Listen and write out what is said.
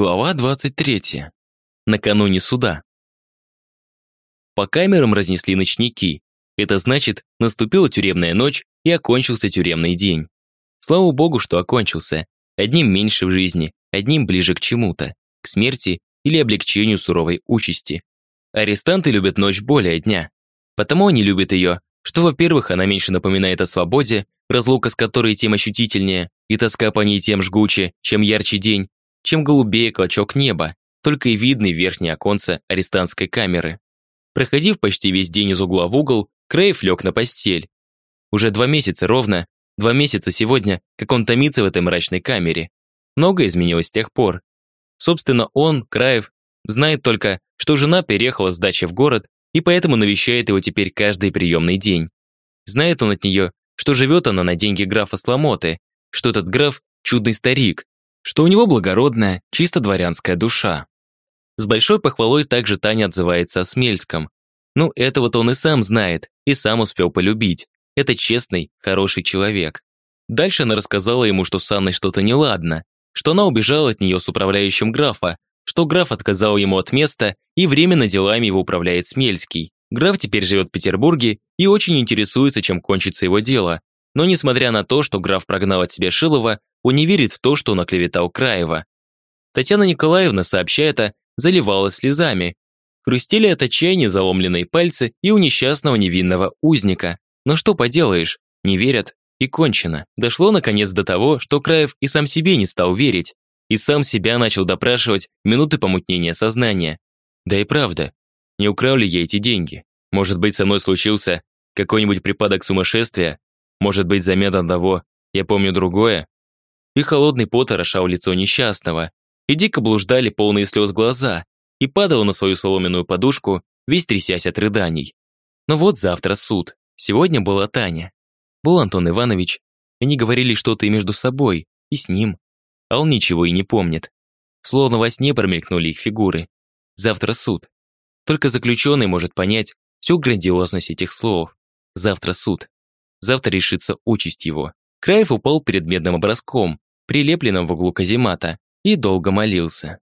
Глава 23. Накануне суда. По камерам разнесли ночники. Это значит, наступила тюремная ночь и окончился тюремный день. Слава богу, что окончился. Одним меньше в жизни, одним ближе к чему-то, к смерти или облегчению суровой участи. Арестанты любят ночь более дня. Потому они любят ее, что, во-первых, она меньше напоминает о свободе, разлука с которой тем ощутительнее, и тоска по ней тем жгуче, чем ярче день, чем голубее клочок неба, только и видный верхнее оконце арестантской камеры. Проходив почти весь день из угла в угол, Крейв лег на постель. Уже два месяца ровно, два месяца сегодня, как он томится в этой мрачной камере. Многое изменилось с тех пор. Собственно, он, Краев, знает только, что жена переехала с дачи в город и поэтому навещает его теперь каждый приемный день. Знает он от нее, что живет она на деньги графа Сломоты, что этот граф – чудный старик, что у него благородная, чисто дворянская душа. С большой похвалой также Таня отзывается о Смельском. Ну, этого-то он и сам знает, и сам успел полюбить. Это честный, хороший человек. Дальше она рассказала ему, что с Анной что-то неладно, что она убежала от нее с управляющим графа, что граф отказал ему от места и временно делами его управляет Смельский. Граф теперь живет в Петербурге и очень интересуется, чем кончится его дело. Но несмотря на то, что граф прогнал от себя Шилова, он не верит в то, что он оклеветал Краева. Татьяна Николаевна, сообщая это, заливалась слезами. Хрустели от отчаяния заломленные пальцы и у несчастного невинного узника. Но что поделаешь, не верят, и кончено. Дошло наконец до того, что Краев и сам себе не стал верить. И сам себя начал допрашивать минуты помутнения сознания. Да и правда, не украл ли я эти деньги? Может быть, со мной случился какой-нибудь припадок сумасшествия? Может быть, замена того, я помню другое? И холодный пот орошал лицо несчастного, и дико блуждали полные слез глаза, и падал на свою соломенную подушку, весь трясясь от рыданий. Но вот завтра суд. Сегодня была Таня. Был Антон Иванович. Они говорили что-то и между собой, и с ним. А он ничего и не помнит. Словно во сне промелькнули их фигуры. Завтра суд. Только заключенный может понять всю грандиозность этих слов. Завтра суд. Завтра решится участь его. Краев упал перед медным образком, прилепленном в углу каземата, и долго молился.